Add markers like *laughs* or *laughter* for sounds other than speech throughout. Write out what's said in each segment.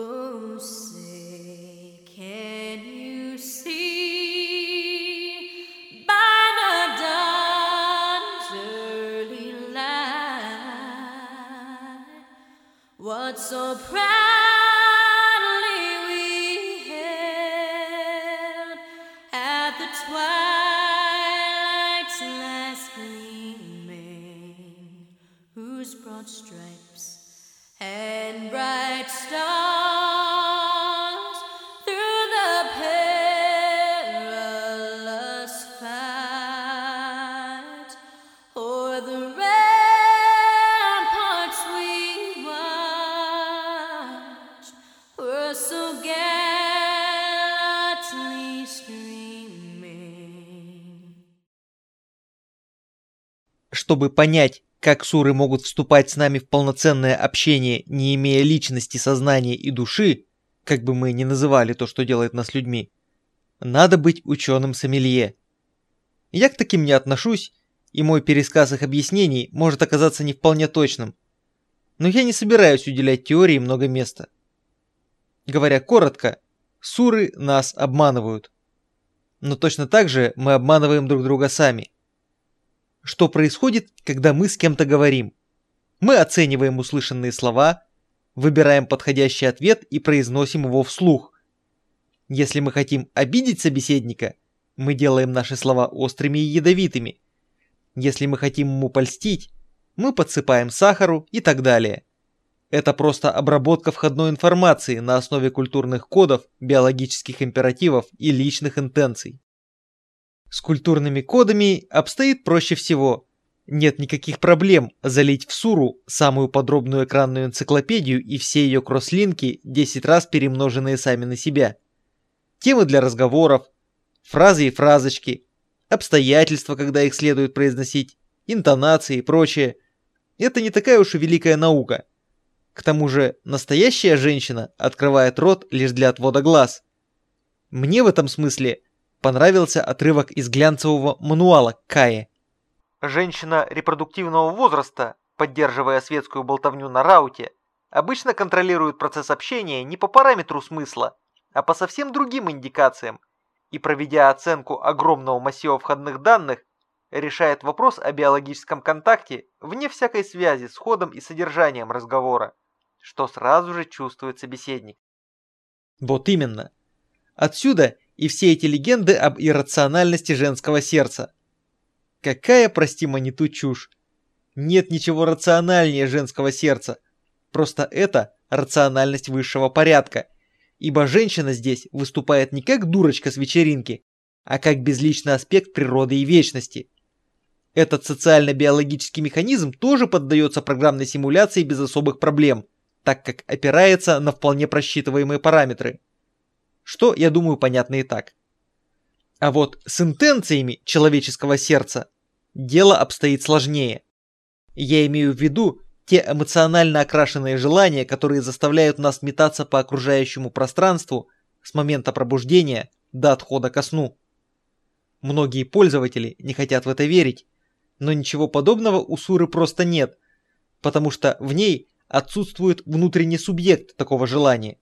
Oh, say, can you see? By the dawn's early light what so proudly Чтобы понять, как суры могут вступать с нами в полноценное общение, не имея личности, сознания и души, как бы мы ни называли то, что делает нас людьми, надо быть ученым-сомелье. Я к таким не отношусь, и мой пересказ их объяснений может оказаться не вполне точным. Но я не собираюсь уделять теории много места. Говоря коротко, суры нас обманывают. Но точно так же мы обманываем друг друга сами. Что происходит, когда мы с кем-то говорим? Мы оцениваем услышанные слова, выбираем подходящий ответ и произносим его вслух. Если мы хотим обидеть собеседника, мы делаем наши слова острыми и ядовитыми. Если мы хотим ему польстить, мы подсыпаем сахару и так далее. Это просто обработка входной информации на основе культурных кодов, биологических императивов и личных интенций. С культурными кодами обстоит проще всего. Нет никаких проблем залить в Суру самую подробную экранную энциклопедию и все ее кросслинки 10 раз перемноженные сами на себя. Темы для разговоров, фразы и фразочки, обстоятельства, когда их следует произносить, интонации и прочее. Это не такая уж и великая наука. К тому же настоящая женщина открывает рот лишь для отвода глаз. Мне в этом смысле понравился отрывок из глянцевого мануала Кае. Женщина репродуктивного возраста, поддерживая светскую болтовню на рауте, обычно контролирует процесс общения не по параметру смысла, а по совсем другим индикациям, и проведя оценку огромного массива входных данных, решает вопрос о биологическом контакте вне всякой связи с ходом и содержанием разговора, что сразу же чувствует собеседник. Вот именно. Отсюда и все эти легенды об иррациональности женского сердца. Какая, прости маниту, чушь. Нет ничего рациональнее женского сердца. Просто это рациональность высшего порядка. Ибо женщина здесь выступает не как дурочка с вечеринки, а как безличный аспект природы и вечности. Этот социально-биологический механизм тоже поддается программной симуляции без особых проблем, так как опирается на вполне просчитываемые параметры. Что, я думаю, понятно и так. А вот с интенциями человеческого сердца дело обстоит сложнее. Я имею в виду те эмоционально окрашенные желания, которые заставляют нас метаться по окружающему пространству с момента пробуждения до отхода ко сну. Многие пользователи не хотят в это верить, но ничего подобного у Суры просто нет, потому что в ней отсутствует внутренний субъект такого желания.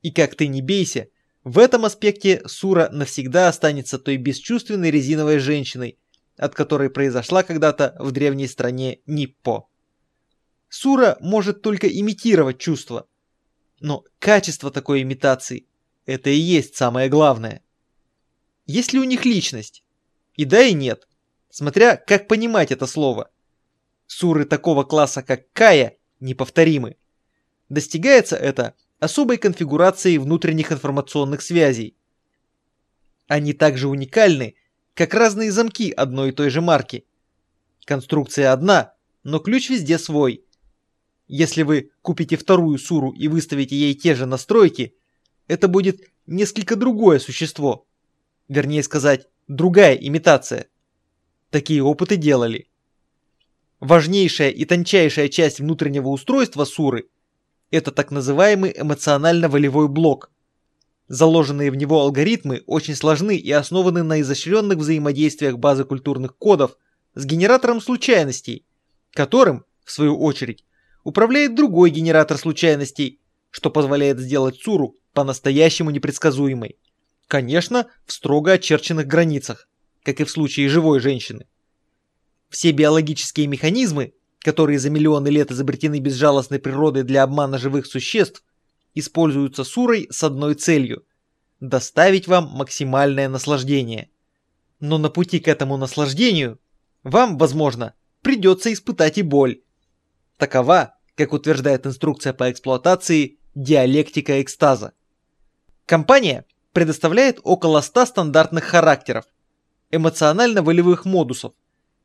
И как ты не бейся, в этом аспекте Сура навсегда останется той бесчувственной резиновой женщиной, от которой произошла когда-то в древней стране Ниппо. Сура может только имитировать чувства, но качество такой имитации – это и есть самое главное. Есть ли у них личность? И да, и нет, смотря как понимать это слово. Суры такого класса, как Кая, неповторимы. Достигается это особой конфигурацией внутренних информационных связей. Они также уникальны, как разные замки одной и той же марки. Конструкция одна, но ключ везде свой. Если вы купите вторую суру и выставите ей те же настройки, это будет несколько другое существо. Вернее сказать, другая имитация. Такие опыты делали. Важнейшая и тончайшая часть внутреннего устройства суры это так называемый эмоционально-волевой блок. Заложенные в него алгоритмы очень сложны и основаны на изощренных взаимодействиях базы культурных кодов с генератором случайностей, которым, в свою очередь, управляет другой генератор случайностей, что позволяет сделать суру по-настоящему непредсказуемой. Конечно, в строго очерченных границах, как и в случае живой женщины. Все биологические механизмы, которые за миллионы лет изобретены безжалостной природой для обмана живых существ, используются сурой с одной целью – доставить вам максимальное наслаждение. Но на пути к этому наслаждению вам, возможно, придется испытать и боль. Такова, как утверждает инструкция по эксплуатации, диалектика экстаза. Компания предоставляет около 100 стандартных характеров, эмоционально-волевых модусов,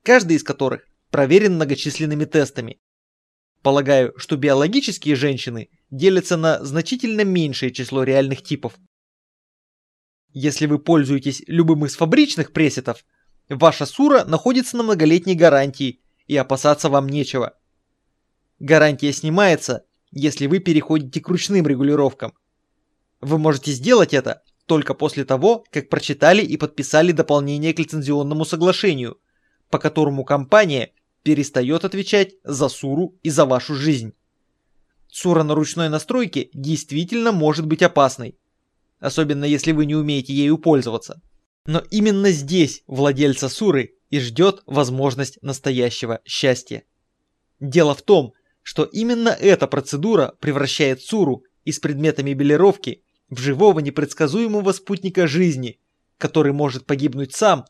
каждый из которых проверен многочисленными тестами. Полагаю, что биологические женщины делятся на значительно меньшее число реальных типов. Если вы пользуетесь любым из фабричных пресетов, ваша сура находится на многолетней гарантии и опасаться вам нечего. Гарантия снимается, если вы переходите к ручным регулировкам. Вы можете сделать это только после того, как прочитали и подписали дополнение к лицензионному соглашению, по которому компания перестает отвечать за Суру и за вашу жизнь. Сура на ручной настройке действительно может быть опасной, особенно если вы не умеете ею пользоваться. Но именно здесь владельца Суры и ждет возможность настоящего счастья. Дело в том, что именно эта процедура превращает Суру из предмета мебелировки в живого непредсказуемого спутника жизни, который может погибнуть сам,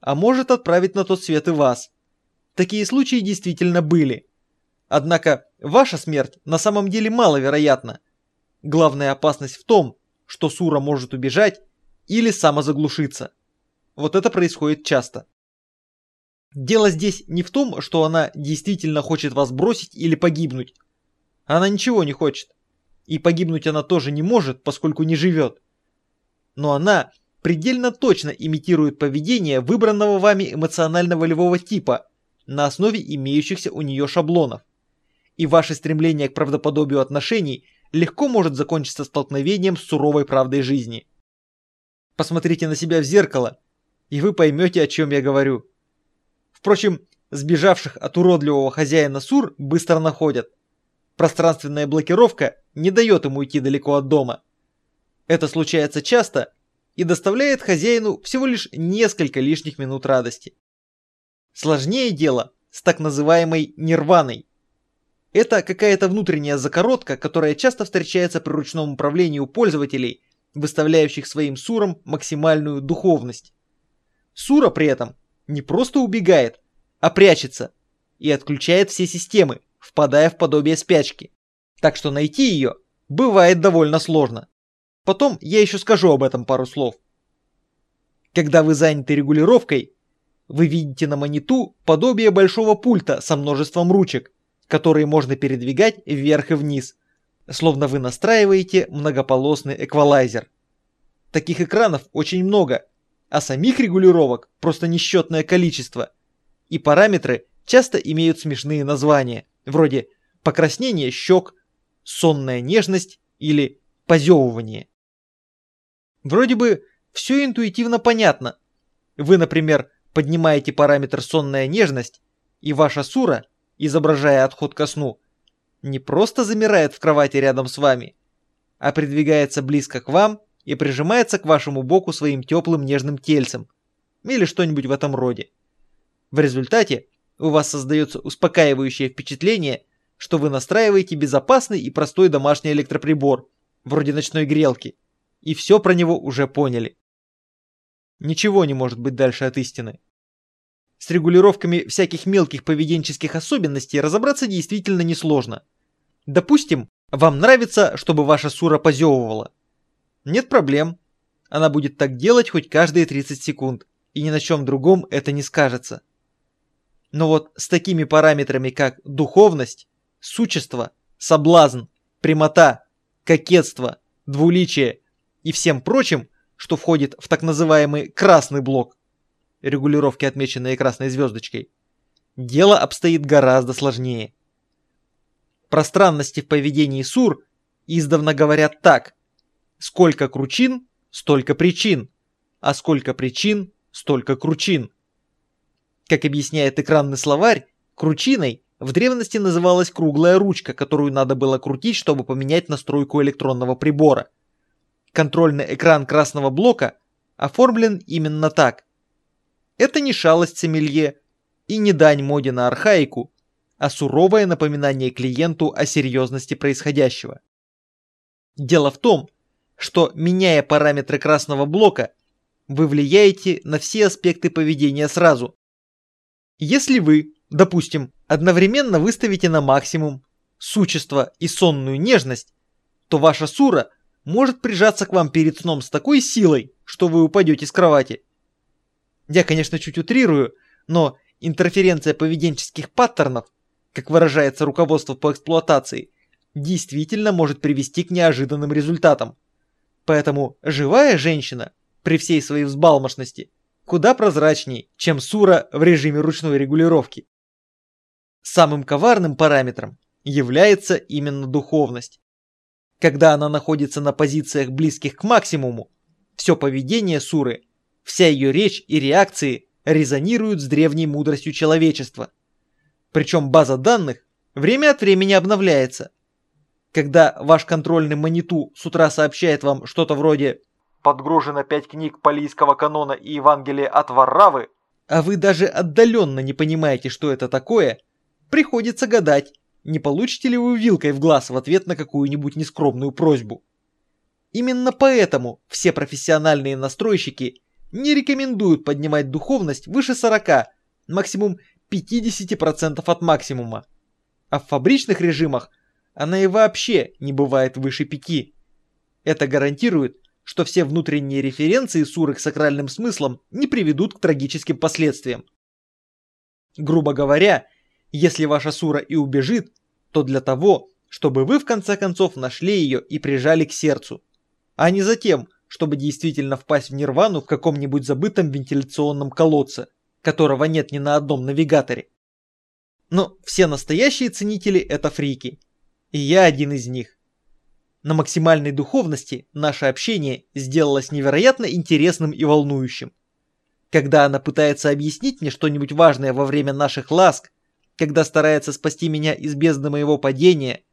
а может отправить на тот свет и вас. Такие случаи действительно были. Однако ваша смерть на самом деле маловероятна. Главная опасность в том, что Сура может убежать или самозаглушиться. Вот это происходит часто. Дело здесь не в том, что она действительно хочет вас бросить или погибнуть. Она ничего не хочет. И погибнуть она тоже не может, поскольку не живет. Но она предельно точно имитирует поведение выбранного вами эмоционально-волевого типа на основе имеющихся у нее шаблонов. И ваше стремление к правдоподобию отношений легко может закончиться столкновением с суровой правдой жизни. Посмотрите на себя в зеркало, и вы поймете, о чем я говорю. Впрочем, сбежавших от уродливого хозяина Сур быстро находят. Пространственная блокировка не дает ему уйти далеко от дома. Это случается часто и доставляет хозяину всего лишь несколько лишних минут радости. Сложнее дело с так называемой нирваной. Это какая-то внутренняя закоротка, которая часто встречается при ручном управлении у пользователей, выставляющих своим сурам максимальную духовность. Сура при этом не просто убегает, а прячется и отключает все системы, впадая в подобие спячки. Так что найти ее бывает довольно сложно. Потом я еще скажу об этом пару слов. Когда вы заняты регулировкой, вы видите на маниту подобие большого пульта со множеством ручек, которые можно передвигать вверх и вниз, словно вы настраиваете многополосный эквалайзер. Таких экранов очень много, а самих регулировок просто несчетное количество. И параметры часто имеют смешные названия, вроде покраснение щек, сонная нежность или позевывание. Вроде бы все интуитивно понятно. Вы, например, поднимаете параметр сонная нежность, и ваша сура, изображая отход ко сну, не просто замирает в кровати рядом с вами, а придвигается близко к вам и прижимается к вашему боку своим теплым нежным тельцем, или что-нибудь в этом роде. В результате у вас создается успокаивающее впечатление, что вы настраиваете безопасный и простой домашний электроприбор, вроде ночной грелки, и все про него уже поняли. Ничего не может быть дальше от истины. С регулировками всяких мелких поведенческих особенностей разобраться действительно несложно. Допустим, вам нравится, чтобы ваша сура позевывала. Нет проблем. Она будет так делать хоть каждые 30 секунд, и ни на чем другом это не скажется. Но вот с такими параметрами, как духовность, существо, соблазн, прямота, кокетство, двуличие и всем прочим, что входит в так называемый красный блок, регулировки, отмеченные красной звездочкой, дело обстоит гораздо сложнее. Пространности в поведении Сур издавна говорят так. Сколько кручин, столько причин, а сколько причин, столько кручин. Как объясняет экранный словарь, кручиной в древности называлась круглая ручка, которую надо было крутить, чтобы поменять настройку электронного прибора. Контрольный экран красного блока оформлен именно так. Это не шалость сомелье и не дань моде на архаику, а суровое напоминание клиенту о серьезности происходящего. Дело в том, что меняя параметры красного блока, вы влияете на все аспекты поведения сразу. Если вы, допустим, одновременно выставите на максимум существо и сонную нежность, то ваша сура может прижаться к вам перед сном с такой силой, что вы упадете с кровати. Я, конечно, чуть утрирую, но интерференция поведенческих паттернов, как выражается руководство по эксплуатации, действительно может привести к неожиданным результатам. Поэтому живая женщина, при всей своей взбалмошности, куда прозрачней, чем сура в режиме ручной регулировки. Самым коварным параметром является именно духовность. Когда она находится на позициях близких к максимуму, все поведение суры, вся ее речь и реакции резонируют с древней мудростью человечества. Причем база данных время от времени обновляется, когда ваш контрольный маниту с утра сообщает вам что-то вроде «Подгружено пять книг Полийского канона и Евангелия от Варравы», а вы даже отдаленно не понимаете, что это такое, приходится гадать, не получите ли вы вилкой в глаз в ответ на какую-нибудь нескромную просьбу. Именно поэтому все профессиональные настройщики не рекомендуют поднимать духовность выше 40, максимум 50% от максимума. А в фабричных режимах она и вообще не бывает выше пяти. Это гарантирует, что все внутренние референции суры к сакральным смыслам не приведут к трагическим последствиям. Грубо говоря, если ваша сура и убежит, то для того, чтобы вы в конце концов нашли ее и прижали к сердцу, а не за тем, чтобы действительно впасть в нирвану в каком-нибудь забытом вентиляционном колодце, которого нет ни на одном навигаторе. Но все настоящие ценители это фрики, и я один из них. На максимальной духовности наше общение сделалось невероятно интересным и волнующим. Когда она пытается объяснить мне что-нибудь важное во время наших ласк, когда старается спасти меня из бездны моего падения,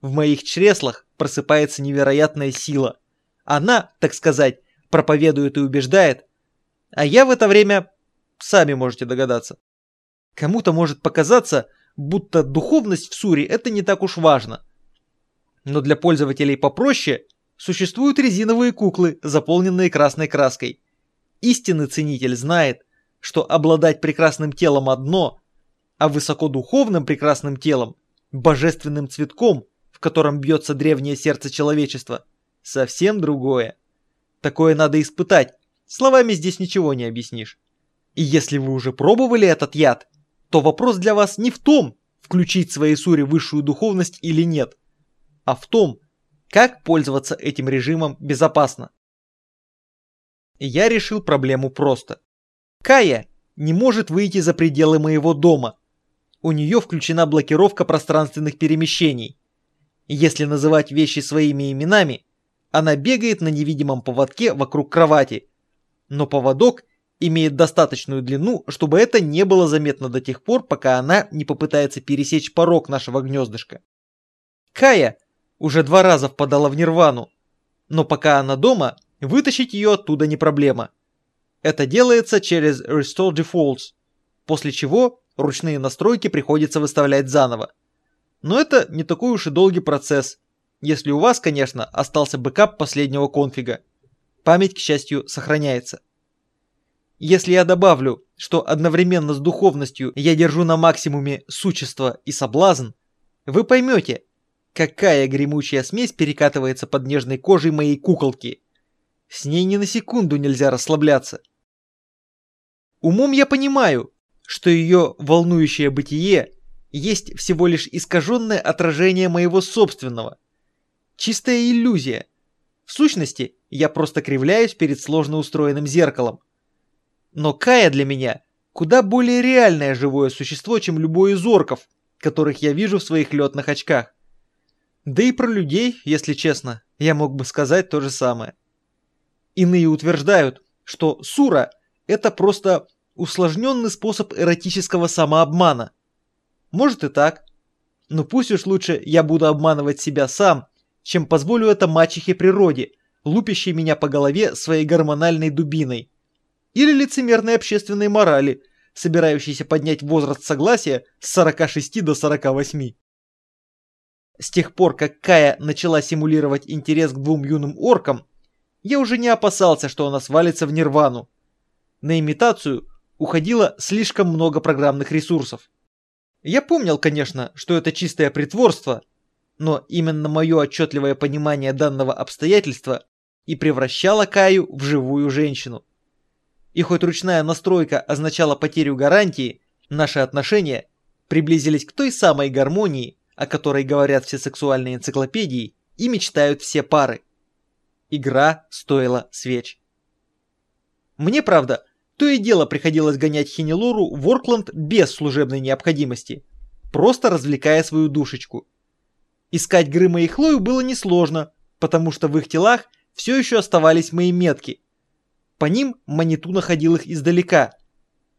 в моих чреслах просыпается невероятная сила. Она, так сказать, проповедует и убеждает, а я в это время, сами можете догадаться. Кому-то может показаться, будто духовность в Суре это не так уж важно. Но для пользователей попроще существуют резиновые куклы, заполненные красной краской. Истинный ценитель знает, что обладать прекрасным телом одно, а высокодуховным прекрасным телом, божественным цветком, в котором бьется древнее сердце человечества, совсем другое. Такое надо испытать, словами здесь ничего не объяснишь. И если вы уже пробовали этот яд, то вопрос для вас не в том, включить в своей суре высшую духовность или нет, а в том, как пользоваться этим режимом безопасно. Я решил проблему просто. Кая не может выйти за пределы моего дома. У нее включена блокировка пространственных перемещений. Если называть вещи своими именами, она бегает на невидимом поводке вокруг кровати. Но поводок имеет достаточную длину, чтобы это не было заметно до тех пор, пока она не попытается пересечь порог нашего гнездышка. Кая уже два раза впадала в нирвану, но пока она дома, вытащить ее оттуда не проблема. Это делается через Restore Defaults, после чего ручные настройки приходится выставлять заново. Но это не такой уж и долгий процесс, если у вас, конечно, остался бэкап последнего конфига. Память, к счастью, сохраняется. Если я добавлю, что одновременно с духовностью я держу на максимуме сучество и соблазн, вы поймете, какая гремучая смесь перекатывается под нежной кожей моей куколки. С ней ни на секунду нельзя расслабляться. Умом я понимаю, что ее волнующее бытие есть всего лишь искаженное отражение моего собственного. Чистая иллюзия. В сущности, я просто кривляюсь перед сложно устроенным зеркалом. Но Кая для меня куда более реальное живое существо, чем любой из орков, которых я вижу в своих летных очках. Да и про людей, если честно, я мог бы сказать то же самое. Иные утверждают, что сура – это просто усложненный способ эротического самообмана. Может и так. Но пусть уж лучше я буду обманывать себя сам, чем позволю это мачехе природе, лупящей меня по голове своей гормональной дубиной. Или лицемерной общественной морали, собирающейся поднять возраст согласия с 46 до 48. С тех пор, как Кая начала симулировать интерес к двум юным оркам, я уже не опасался, что она свалится в нирвану. На имитацию уходило слишком много программных ресурсов. Я помнил, конечно, что это чистое притворство, но именно мое отчетливое понимание данного обстоятельства и превращало Каю в живую женщину. И хоть ручная настройка означала потерю гарантии, наши отношения приблизились к той самой гармонии, о которой говорят все сексуальные энциклопедии и мечтают все пары. Игра стоила свеч. Мне, правда, то и дело приходилось гонять Хинелору в Оркланд без служебной необходимости, просто развлекая свою душечку. Искать Грыма и Хлою было несложно, потому что в их телах все еще оставались мои метки. По ним Маниту находил их издалека.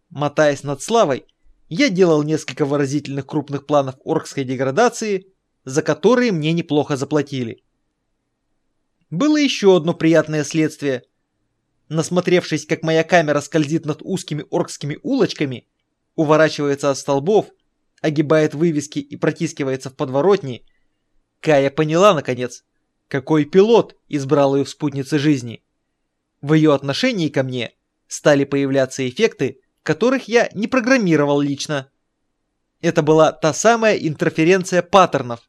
Мотаясь над славой, я делал несколько выразительных крупных планов оркской деградации, за которые мне неплохо заплатили. Было еще одно приятное следствие. Насмотревшись, как моя камера скользит над узкими оркскими улочками, уворачивается от столбов, огибает вывески и протискивается в подворотни, Кая поняла, наконец, какой пилот избрал ее в спутнице жизни. В ее отношении ко мне стали появляться эффекты, которых я не программировал лично. Это была та самая интерференция паттернов.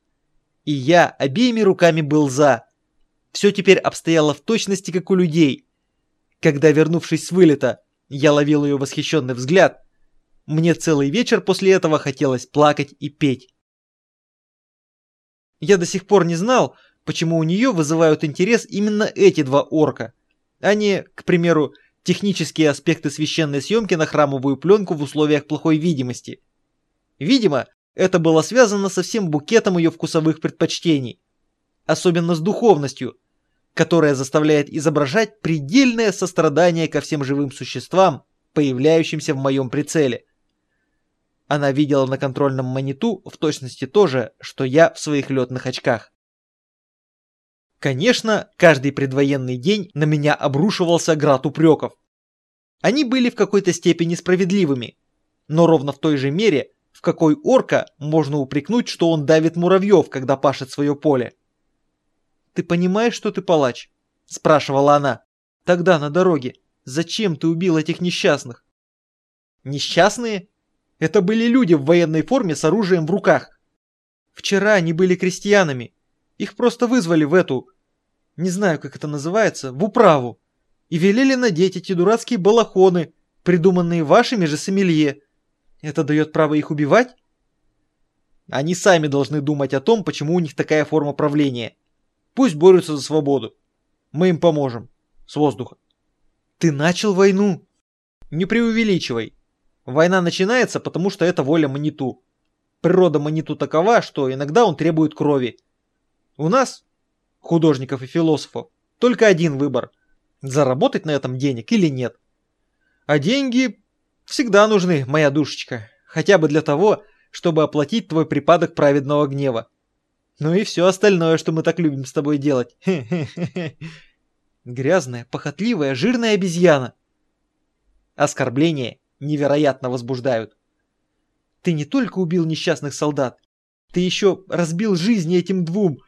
И я обеими руками был за. Все теперь обстояло в точности, как у людей. Когда, вернувшись с вылета, я ловил ее восхищенный взгляд, мне целый вечер после этого хотелось плакать и петь. Я до сих пор не знал, почему у нее вызывают интерес именно эти два орка, а не, к примеру, технические аспекты священной съемки на храмовую пленку в условиях плохой видимости. Видимо, это было связано со всем букетом ее вкусовых предпочтений, особенно с духовностью, которая заставляет изображать предельное сострадание ко всем живым существам, появляющимся в моем прицеле. Она видела на контрольном мониту в точности то же, что я в своих летных очках. Конечно, каждый предвоенный день на меня обрушивался град упреков. Они были в какой-то степени справедливыми, но ровно в той же мере, в какой орка можно упрекнуть, что он давит муравьев, когда пашет свое поле. «Ты понимаешь, что ты палач?» – спрашивала она. «Тогда на дороге. Зачем ты убил этих несчастных?» «Несчастные?» Это были люди в военной форме с оружием в руках. Вчера они были крестьянами. Их просто вызвали в эту не знаю, как это называется, в управу, и велели надеть эти дурацкие балахоны, придуманные вашими же сомелье. Это дает право их убивать? Они сами должны думать о том, почему у них такая форма правления. Пусть борются за свободу. Мы им поможем. С воздуха. Ты начал войну. Не преувеличивай. Война начинается, потому что это воля Маниту. Природа Маниту такова, что иногда он требует крови. У нас художников и философов, только один выбор – заработать на этом денег или нет. А деньги всегда нужны, моя душечка, хотя бы для того, чтобы оплатить твой припадок праведного гнева. Ну и все остальное, что мы так любим с тобой делать. *laughs* Грязная, похотливая, жирная обезьяна. Оскорбления невероятно возбуждают. Ты не только убил несчастных солдат, ты еще разбил жизни этим двум,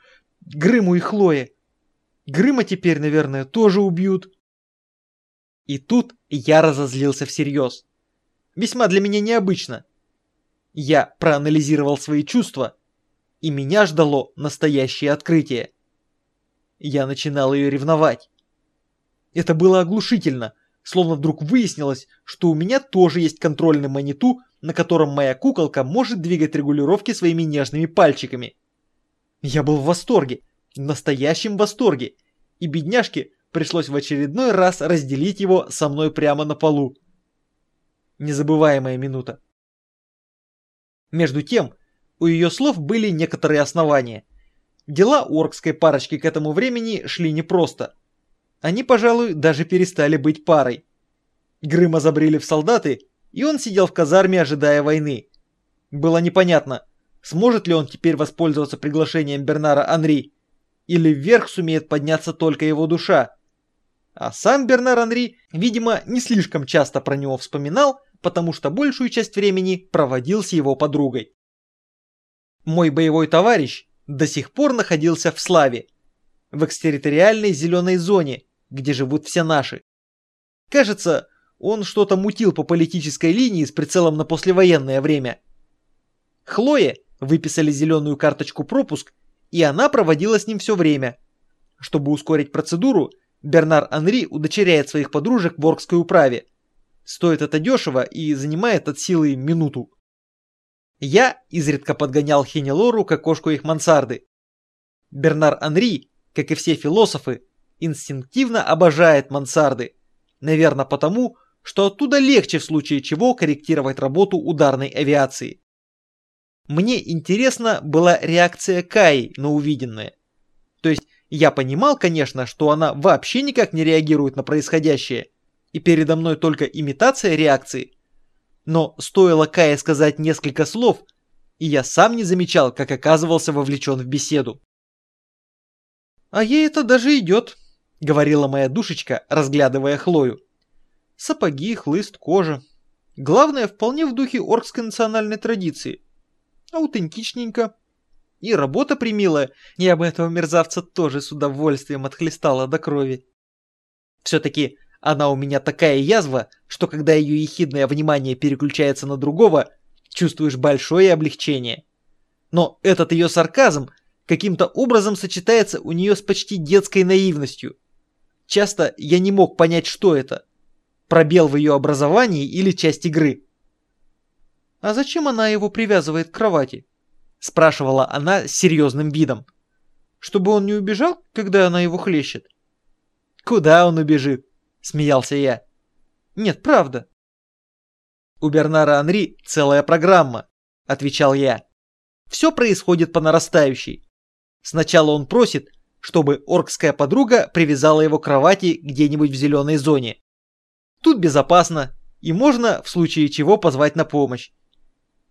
Грыму и Хлое. Грыма теперь, наверное, тоже убьют. И тут я разозлился всерьез. Весьма для меня необычно. Я проанализировал свои чувства, и меня ждало настоящее открытие. Я начинал ее ревновать. Это было оглушительно, словно вдруг выяснилось, что у меня тоже есть контрольный маниту, на котором моя куколка может двигать регулировки своими нежными пальчиками. Я был в восторге, в настоящем восторге, и бедняжке пришлось в очередной раз разделить его со мной прямо на полу. Незабываемая минута. Между тем, у ее слов были некоторые основания. Дела оркской парочки к этому времени шли непросто. Они, пожалуй, даже перестали быть парой. Грыма забрили в солдаты, и он сидел в казарме, ожидая войны. Было непонятно, сможет ли он теперь воспользоваться приглашением Бернара Анри, или вверх сумеет подняться только его душа. А сам Бернар Анри, видимо, не слишком часто про него вспоминал, потому что большую часть времени проводил с его подругой. Мой боевой товарищ до сих пор находился в Славе, в экстерриториальной зеленой зоне, где живут все наши. Кажется, он что-то мутил по политической линии с прицелом на послевоенное время. Хлое выписали зеленую карточку пропуск, и она проводила с ним все время. Чтобы ускорить процедуру, Бернар Анри удочеряет своих подружек в Оркской управе. Стоит это дешево и занимает от силы минуту. Я изредка подгонял Хенелору к окошку их мансарды. Бернар Анри, как и все философы, инстинктивно обожает мансарды. Наверное потому, что оттуда легче в случае чего корректировать работу ударной авиации. Мне интересна была реакция Каи на увиденное. То есть я понимал, конечно, что она вообще никак не реагирует на происходящее, и передо мной только имитация реакции. Но стоило Кае сказать несколько слов, и я сам не замечал, как оказывался вовлечен в беседу. «А ей это даже идет», — говорила моя душечка, разглядывая Хлою. «Сапоги, хлыст, кожа. Главное, вполне в духе оркской национальной традиции. Аутентичненько, и работа примилая, я бы этого мерзавца тоже с удовольствием отхлестала до крови. Все-таки она у меня такая язва, что когда ее ехидное внимание переключается на другого, чувствуешь большое облегчение. Но этот ее сарказм каким-то образом сочетается у нее с почти детской наивностью. Часто я не мог понять, что это. Пробел в ее образовании или часть игры. А зачем она его привязывает к кровати? — спрашивала она с серьезным видом. «Чтобы он не убежал, когда она его хлещет?» «Куда он убежит?» — смеялся я. «Нет, правда». «У Бернара Анри целая программа», — отвечал я. «Все происходит по нарастающей. Сначала он просит, чтобы оркская подруга привязала его к кровати где-нибудь в зеленой зоне. Тут безопасно, и можно в случае чего позвать на помощь.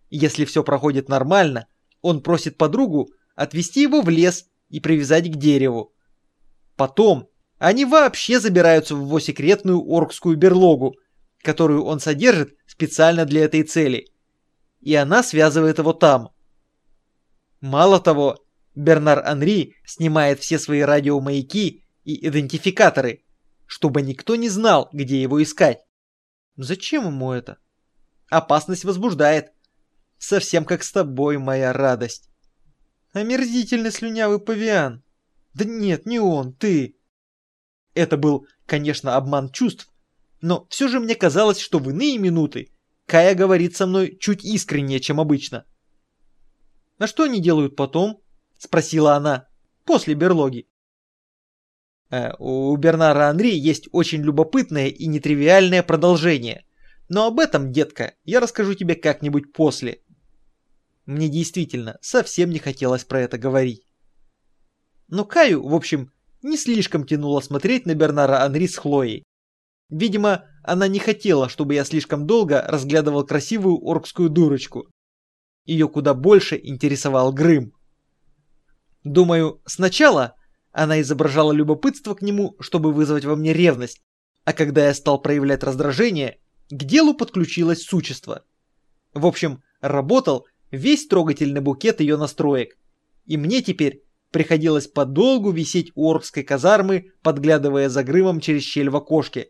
Если все проходит нормально, он просит подругу отвезти его в лес и привязать к дереву. Потом они вообще забираются в его секретную оркскую берлогу, которую он содержит специально для этой цели. И она связывает его там. Мало того, Бернар Анри снимает все свои радиомаяки и идентификаторы, чтобы никто не знал, где его искать. Зачем ему это? Опасность возбуждает. Совсем как с тобой, моя радость. Омерзительный слюнявый павиан. Да нет, не он, ты. Это был, конечно, обман чувств, но все же мне казалось, что в иные минуты Кая говорит со мной чуть искреннее, чем обычно. «А что они делают потом?» — спросила она. «После берлоги». Э, у Бернара Анри есть очень любопытное и нетривиальное продолжение. Но об этом, детка, я расскажу тебе как-нибудь после. Мне действительно совсем не хотелось про это говорить. Но Каю, в общем, не слишком тянуло смотреть на Бернара Анри с Хлоей. Видимо, она не хотела, чтобы я слишком долго разглядывал красивую оркскую дурочку. Ее куда больше интересовал Грым. Думаю, сначала она изображала любопытство к нему, чтобы вызвать во мне ревность, а когда я стал проявлять раздражение, к делу подключилось существо. В общем, работал весь трогательный букет ее настроек. И мне теперь приходилось подолгу висеть у оркской казармы, подглядывая за Грымом через щель в окошке.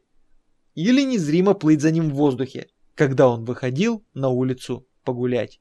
Или незримо плыть за ним в воздухе, когда он выходил на улицу погулять.